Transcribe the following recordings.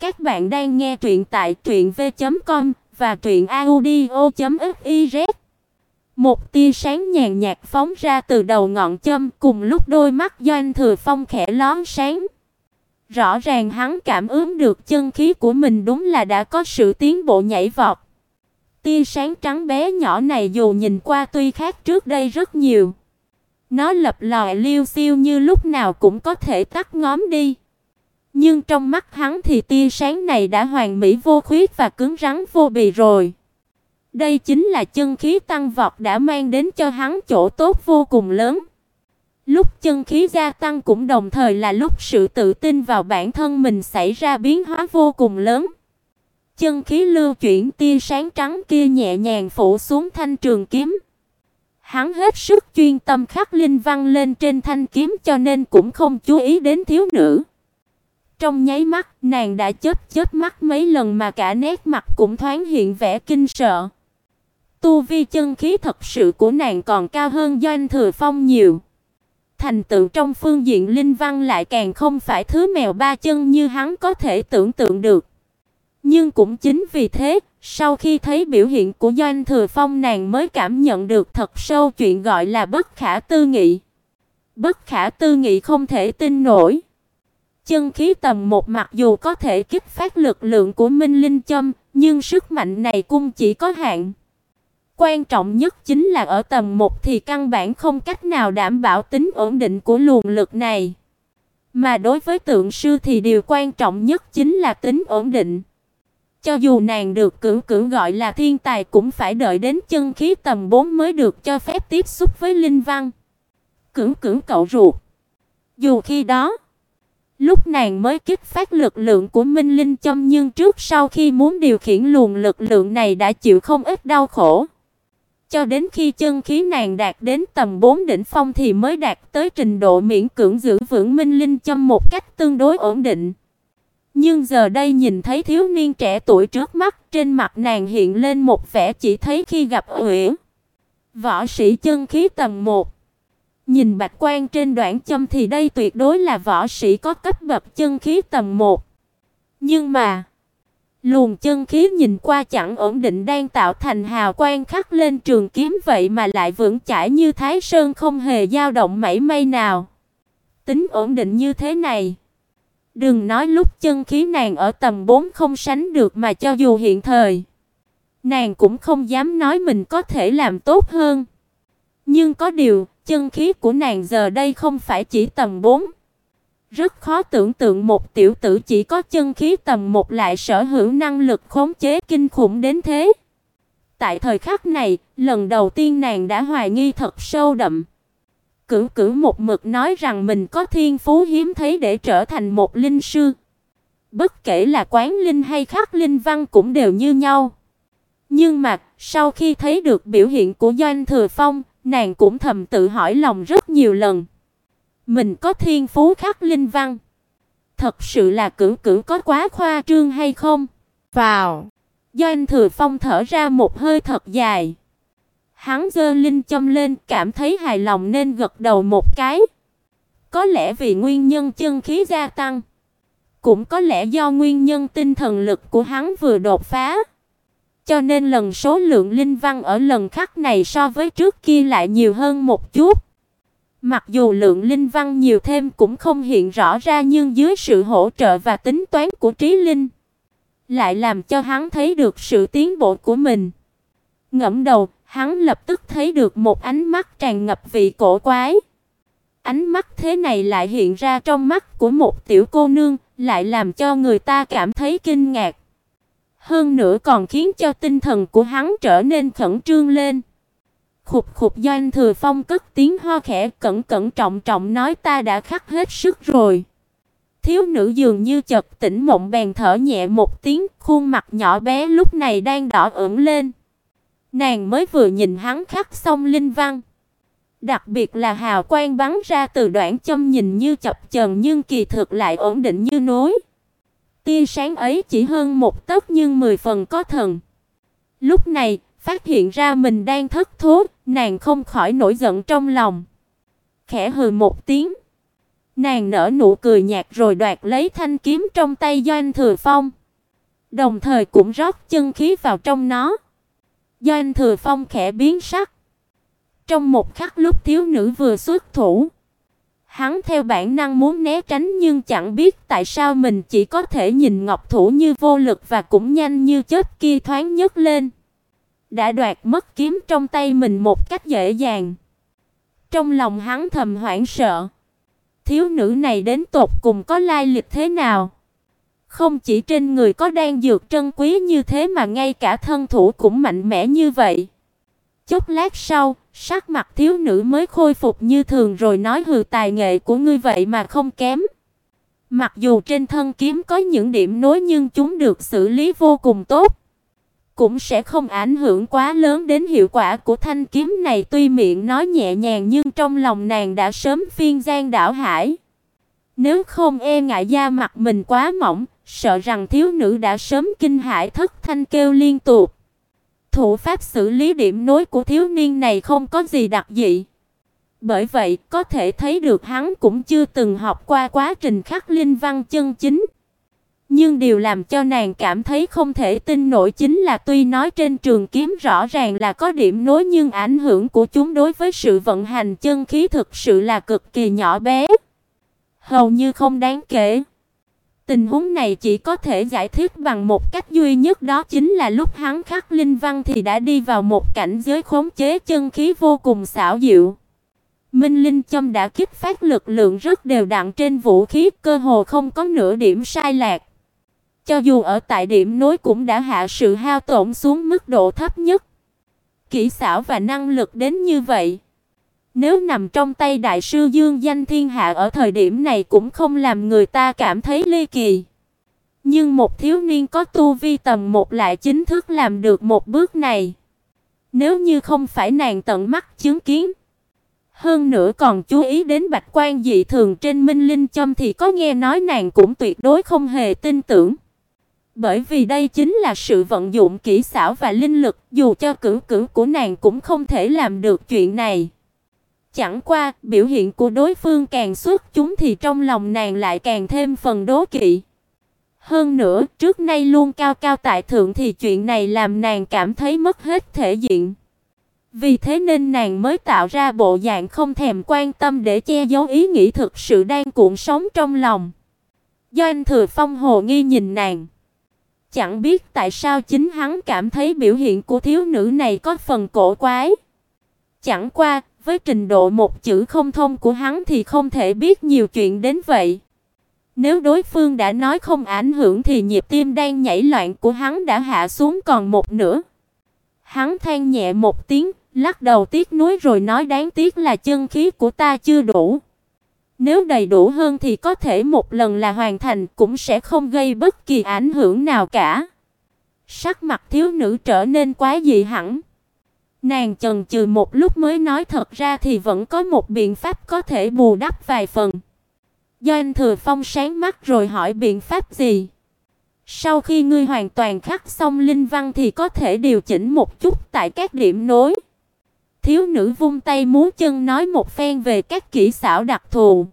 Các bạn đang nghe truyện tại truyệnv.com và truyệnaudio.fiz. Một tia sáng nhàn nhạt phóng ra từ đầu ngọn châm, cùng lúc đôi mắt Doanh Thừa Phong khẽ lóe sáng. Rõ ràng hắn cảm ứng được chân khí của mình đúng là đã có sự tiến bộ nhảy vọt. Tia sáng trắng bé nhỏ này dù nhìn qua tuy khác trước đây rất nhiều, nó lập lòe liêu xiêu như lúc nào cũng có thể tắt ngóm đi. Nhưng trong mắt hắn thì tia sáng này đã hoàn mỹ vô khuyết và cứng rắn vô bì rồi. Đây chính là chân khí tăng vọt đã mang đến cho hắn chỗ tốt vô cùng lớn. Lúc chân khí gia tăng cũng đồng thời là lúc sự tự tin vào bản thân mình xảy ra biến hóa vô cùng lớn. Chân khí lưu chuyển tia sáng trắng kia nhẹ nhàng phủ xuống thanh trường kiếm. Hắn hết sức chuyên tâm khắc linh văn lên trên thanh kiếm cho nên cũng không chú ý đến thiếu nữ. Trong nháy mắt, nàng đã chết chết mắt mấy lần mà cả nét mặt cũng thoáng hiện vẻ kinh sợ. Tu vi chân khí thật sự của nàng còn cao hơn Doanh Thừa Phong nhiều. Thành tựu trong phương diện linh văn lại càng không phải thứ mèo ba chân như hắn có thể tưởng tượng được. Nhưng cũng chính vì thế, sau khi thấy biểu hiện của Doanh Thừa Phong nàng mới cảm nhận được thật sâu chuyện gọi là bất khả tư nghị. Bất khả tư nghị không thể tin nổi. Chân khí tầm một mặc dù có thể kích phát lực lượng của Minh Linh Châm, nhưng sức mạnh này cũng chỉ có hạn. Quan trọng nhất chính là ở tầm một thì căn bản không cách nào đảm bảo tính ổn định của luồng lực này. Mà đối với tượng sư thì điều quan trọng nhất chính là tính ổn định. Cho dù nàng được cử cử gọi là thiên tài cũng phải đợi đến chân khí tầm 4 mới được cho phép tiếp xúc với linh văn. Cử cử cậu ruột. Dù khi đó, lúc nàng mới kích phát lực lượng của Minh Linh Châm nhưng trước sau khi muốn điều khiển luồng lực lượng này đã chịu không ít đau khổ. Cho đến khi chân khí nàng đạt đến tầm 4 đỉnh phong thì mới đạt tới trình độ miễn cưỡng giữ vững Minh Linh Châm một cách tương đối ổn định. Nhưng giờ đây nhìn thấy thiếu niên trẻ tuổi trước mắt, trên mặt nàng hiện lên một vẻ chỉ thấy khi gặp Uyển. Võ sĩ chân khí tầm 1. Nhìn bạch quan trên đoạn châm thì đây tuyệt đối là võ sĩ có cấp bậc chân khí tầm 1. Nhưng mà, luồng chân khí nhìn qua chẳng ổn định đang tạo thành hào quang khắc lên trường kiếm vậy mà lại vững chãi như Thái Sơn không hề dao động mảy may nào. Tính ổn định như thế này, Đừng nói lúc chân khí nàng ở tầm 4 không sánh được mà cho dù hiện thời, nàng cũng không dám nói mình có thể làm tốt hơn. Nhưng có điều, chân khí của nàng giờ đây không phải chỉ tầm 4. Rất khó tưởng tượng một tiểu tử chỉ có chân khí tầm 1 lại sở hữu năng lực khống chế kinh khủng đến thế. Tại thời khắc này, lần đầu tiên nàng đã hoài nghi thật sâu đậm. Cửu Cửu một mực nói rằng mình có thiên phú hiếm thấy để trở thành một linh sư. Bất kể là quán linh hay khắc linh văn cũng đều như nhau. Nhưng mà, sau khi thấy được biểu hiện của Doanh Thừa Phong, nàng cũng thầm tự hỏi lòng rất nhiều lần. Mình có thiên phú khắc linh văn, thật sự là Cửu Cửu có quá khoa trương hay không? Vào. Doanh Thừa Phong thở ra một hơi thật dài. Hắn giơ linh châm lên, cảm thấy hài lòng nên gật đầu một cái. Có lẽ vì nguyên nhân chân khí gia tăng, cũng có lẽ do nguyên nhân tinh thần lực của hắn vừa đột phá. Cho nên lần số lượng linh văn ở lần khắc này so với trước kia lại nhiều hơn một chút. Mặc dù lượng linh văn nhiều thêm cũng không hiện rõ ra nhưng dưới sự hỗ trợ và tính toán của trí linh, lại làm cho hắn thấy được sự tiến bộ của mình. Ngẫm đầu, hắn lập tức thấy được một ánh mắt tràn ngập vị cổ quái. Ánh mắt thế này lại hiện ra trong mắt của một tiểu cô nương, lại làm cho người ta cảm thấy kinh ngạc. Hơn nữa còn khiến cho tinh thần của hắn trở nên khẩn trương lên. Khục khục Doanh Thừa Phong cất tiếng ho khẽ cẩn cẩn trọng trọng nói ta đã khắc hết sức rồi. Thiếu nữ dường như chợt tỉnh mộng bèn thở nhẹ một tiếng, khuôn mặt nhỏ bé lúc này đang đỏ ửng lên. Nàng mới vừa nhìn hắn khắc xong linh văn. Đặc biệt là hào quang bắn ra từ đoạn châm nhìn như chập chờn nhưng kỳ thực lại ổn định như núi. Tia sáng ấy chỉ hơn một tấc nhưng mười phần có thần. Lúc này, phát hiện ra mình đang thất thố, nàng không khỏi nổi giận trong lòng. Khẽ hừ một tiếng, Nàng nở nụ cười nhạt rồi đoạt lấy thanh kiếm trong tay Doanh Thừa Phong, đồng thời cũng rót chân khí vào trong nó. Doanh Thừa Phong khẽ biến sắc. Trong một khắc lúc thiếu nữ vừa xuất thủ, hắn theo bản năng muốn né tránh nhưng chẳng biết tại sao mình chỉ có thể nhìn ngọc thủ như vô lực và cũng nhanh như chớp kia thoáng nhấc lên, đã đoạt mất kiếm trong tay mình một cách dễ dàng. Trong lòng hắn thầm hoảng sợ, thiếu nữ này đến tột cùng có lai lịch thế nào? Không chỉ trên người có đan dược trân quý như thế mà ngay cả thân thủ cũng mạnh mẽ như vậy. Chốc lát sau, sắc mặt thiếu nữ mới khôi phục như thường rồi nói hừ tài nghệ của ngươi vậy mà không kém. Mặc dù trên thân kiếm có những điểm nối nhưng chúng được xử lý vô cùng tốt, cũng sẽ không ảnh hưởng quá lớn đến hiệu quả của thanh kiếm này. Tuy miệng nói nhẹ nhàng nhưng trong lòng nàng đã sớm phiên gian đảo hải. Nếu không e ngại da mặt mình quá mỏng, sợ rằng thiếu nữ đã sớm kinh hãi thất thanh kêu liên tục. Thủ pháp xử lý điểm nối của thiếu niên này không có gì đặc dị. Bởi vậy, có thể thấy được hắn cũng chưa từng học qua quá trình khắc linh văn chân chính. Nhưng điều làm cho nàng cảm thấy không thể tin nổi chính là tuy nói trên trường kiếm rõ ràng là có điểm nối nhưng ảnh hưởng của chúng đối với sự vận hành chân khí thực sự là cực kỳ nhỏ bé, hầu như không đáng kể. Tình huống này chỉ có thể giải thích bằng một cách duy nhất đó chính là lúc hắn khắc linh văn thì đã đi vào một cảnh giới khống chế chân khí vô cùng xảo diệu. Minh Linh Châm đã kích phát lực lượng rất đều đặn trên vũ khí, cơ hồ không có nửa điểm sai lạc. Cho dù ở tại điểm nối cũng đã hạ sự hao tổn xuống mức độ thấp nhất. Kỹ xảo và năng lực đến như vậy, nếu nằm trong tay đại sư Dương danh thiên hạ ở thời điểm này cũng không làm người ta cảm thấy ly kỳ. Nhưng một thiếu niên có tu vi tầm một lại chính thức làm được một bước này. Nếu như không phải nàng tận mắt chứng kiến, hơn nữa còn chú ý đến bạch quan dị thường trên Minh Linh Châm thì có nghe nói nàng cũng tuyệt đối không hề tin tưởng. Bởi vì đây chính là sự vận dụng kỹ xảo và linh lực, dù cho cử cử của nàng cũng không thể làm được chuyện này. Chẳng qua, biểu hiện của đối phương càng xuất chúng thì trong lòng nàng lại càng thêm phần đố kỵ. Hơn nữa, trước nay luôn cao cao tại thượng thì chuyện này làm nàng cảm thấy mất hết thể diện. Vì thế nên nàng mới tạo ra bộ dạng không thèm quan tâm để che giấu ý nghĩ thực sự đang cuộn sóng trong lòng. Do anh Thừa Phong hồ nghi nhìn nàng. Chẳng biết tại sao chính hắn cảm thấy biểu hiện của thiếu nữ này có phần cổ quái. Chẳng qua, với trình độ một chữ không thông của hắn thì không thể biết nhiều chuyện đến vậy. Nếu đối phương đã nói không ảnh hưởng thì nhịp tim đang nhảy loạn của hắn đã hạ xuống còn một nửa. Hắn than nhẹ một tiếng, lắc đầu tiếc nuối rồi nói đáng tiếc là chân khí của ta chưa đủ. Nếu đầy đủ hơn thì có thể một lần là hoàn thành cũng sẽ không gây bất kỳ ảnh hưởng nào cả. Sắc mặt thiếu nữ trở nên quá dị hẳn. Nàng chần chừ một lúc mới nói thật ra thì vẫn có một biện pháp có thể bù đắp vài phần. Do anh Thừa Phong sáng mắt rồi hỏi biện pháp gì? Sau khi ngươi hoàn toàn khắc xong linh văn thì có thể điều chỉnh một chút tại các điểm nối. Thiếu nữ vung tay múa chân nói một phen về các kỹ xảo đặc thù.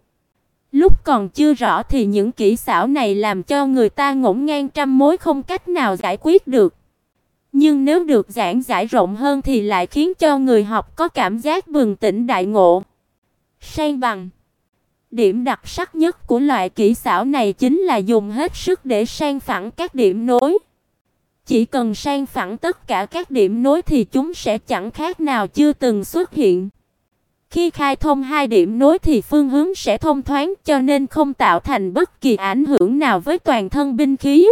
Lúc còn chưa rõ thì những kỹ xảo này làm cho người ta ngổn ngang trăm mối không cách nào giải quyết được. Nhưng nếu được giảng giải rộng hơn thì lại khiến cho người học có cảm giác bừng tỉnh đại ngộ. Sang bằng Điểm đặc sắc nhất của loại kỹ xảo này chính là dùng hết sức để sang phẳng các điểm nối. Chỉ cần sang phẳng tất cả các điểm nối thì chúng sẽ chẳng khác nào chưa từng xuất hiện. Khi khai thông hai điểm nối thì phương hướng sẽ thông thoáng cho nên không tạo thành bất kỳ ảnh hưởng nào với toàn thân binh khí.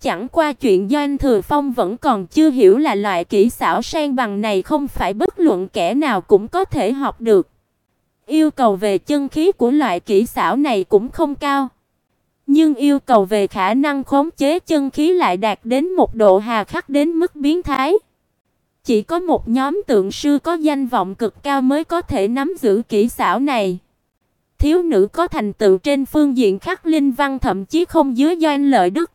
Chẳng qua chuyện doanh Thừa Phong vẫn còn chưa hiểu là loại kỹ xảo sang bằng này không phải bất luận kẻ nào cũng có thể học được. Yêu cầu về chân khí của loại kỹ xảo này cũng không cao. Nhưng yêu cầu về khả năng khống chế chân khí lại đạt đến một độ hà khắc đến mức biến thái. Chỉ có một nhóm tượng sư có danh vọng cực cao mới có thể nắm giữ kỹ xảo này. Thiếu nữ có thành tựu trên phương diện khắc linh văn thậm chí không dưới doanh lợi đức.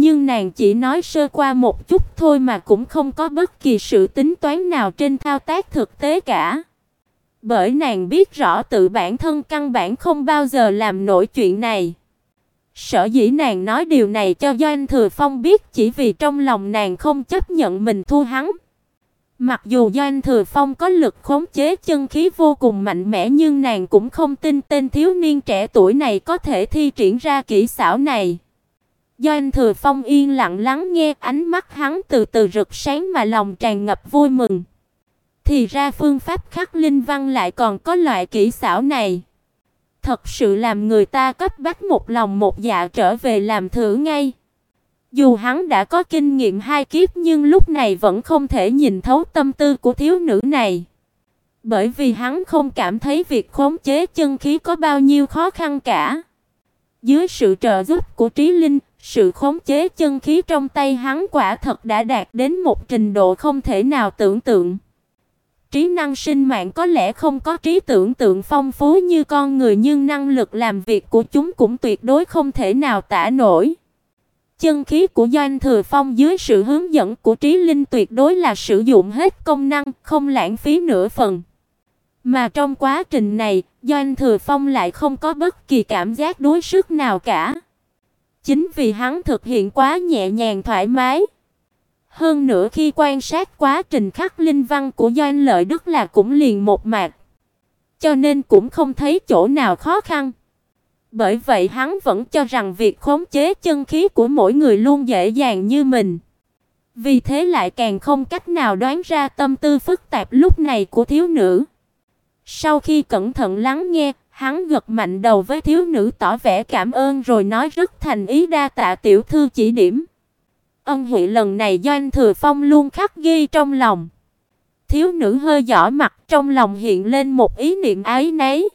Nhưng nàng chỉ nói sơ qua một chút thôi mà cũng không có bất kỳ sự tính toán nào trên thao tác thực tế cả. Bởi nàng biết rõ tự bản thân căn bản không bao giờ làm nổi chuyện này. Sở dĩ nàng nói điều này cho Doanh Thừa Phong biết chỉ vì trong lòng nàng không chấp nhận mình thua hắn. Mặc dù Doanh Thừa Phong có lực khống chế chân khí vô cùng mạnh mẽ nhưng nàng cũng không tin tên thiếu niên trẻ tuổi này có thể thi triển ra kỹ xảo này. Doanh Thừa Phong yên lặng lắng nghe, ánh mắt hắn từ từ rực sáng mà lòng tràn ngập vui mừng. Thì ra phương pháp khắc linh văn lại còn có loại kỹ xảo này. Thật sự làm người ta cấp bách một lòng một dạ trở về làm thử ngay. Dù hắn đã có kinh nghiệm hai kiếp nhưng lúc này vẫn không thể nhìn thấu tâm tư của thiếu nữ này. Bởi vì hắn không cảm thấy việc khống chế chân khí có bao nhiêu khó khăn cả. Dưới sự trợ giúp của trí linh, sự khống chế chân khí trong tay hắn quả thật đã đạt đến một trình độ không thể nào tưởng tượng. Trí năng sinh mạng có lẽ không có trí tưởng tượng phong phú như con người nhưng năng lực làm việc của chúng cũng tuyệt đối không thể nào tả nổi. Chân khí của Doanh Thừa Phong dưới sự hướng dẫn của Trí Linh tuyệt đối là sử dụng hết công năng, không lãng phí nửa phần. Mà trong quá trình này, Doanh Thừa Phong lại không có bất kỳ cảm giác đuối sức nào cả. Chính vì hắn thực hiện quá nhẹ nhàng thoải mái. Hơn nữa khi quan sát quá trình khắc linh văn của Doanh Lợi Đức là cũng liền một mạc. Cho nên cũng không thấy chỗ nào khó khăn. Bởi vậy hắn vẫn cho rằng việc khống chế chân khí của mỗi người luôn dễ dàng như mình. Vì thế lại càng không cách nào đoán ra tâm tư phức tạp lúc này của thiếu nữ. Sau khi cẩn thận lắng nghe, hắn gật mạnh đầu với thiếu nữ tỏ vẻ cảm ơn rồi nói rất thành ý đa tạ tiểu thư chỉ điểm. Ân huệ lần này do anh Thừa Phong luôn khắc ghi trong lòng. Thiếu nữ hơi giỏ mặt, trong lòng hiện lên một ý niệm ái nấy.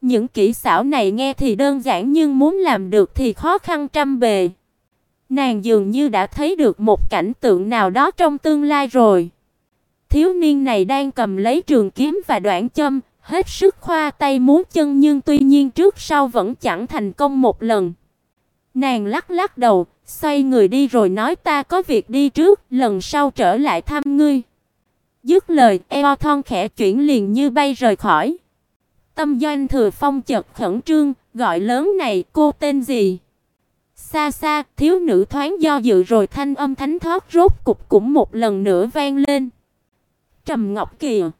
Những kỹ xảo này nghe thì đơn giản nhưng muốn làm được thì khó khăn trăm bề. Nàng dường như đã thấy được một cảnh tượng nào đó trong tương lai rồi. Thiếu niên này đang cầm lấy trường kiếm và đoạn châm, hết sức khoa tay múa chân nhưng tuy nhiên trước sau vẫn chẳng thành công một lần. Nàng lắc lắc đầu, xoay người đi rồi nói ta có việc đi trước, lần sau trở lại thăm ngươi. Dứt lời, eo thon khẽ chuyển liền như bay rời khỏi. Tâm Doanh Thừa Phong chợt khẩn trương, gọi lớn này, cô tên gì? Xa xa, thiếu nữ thoáng do dự rồi thanh âm thánh thoát rốt cục cũng một lần nữa vang lên. Trầm Ngọc Kiều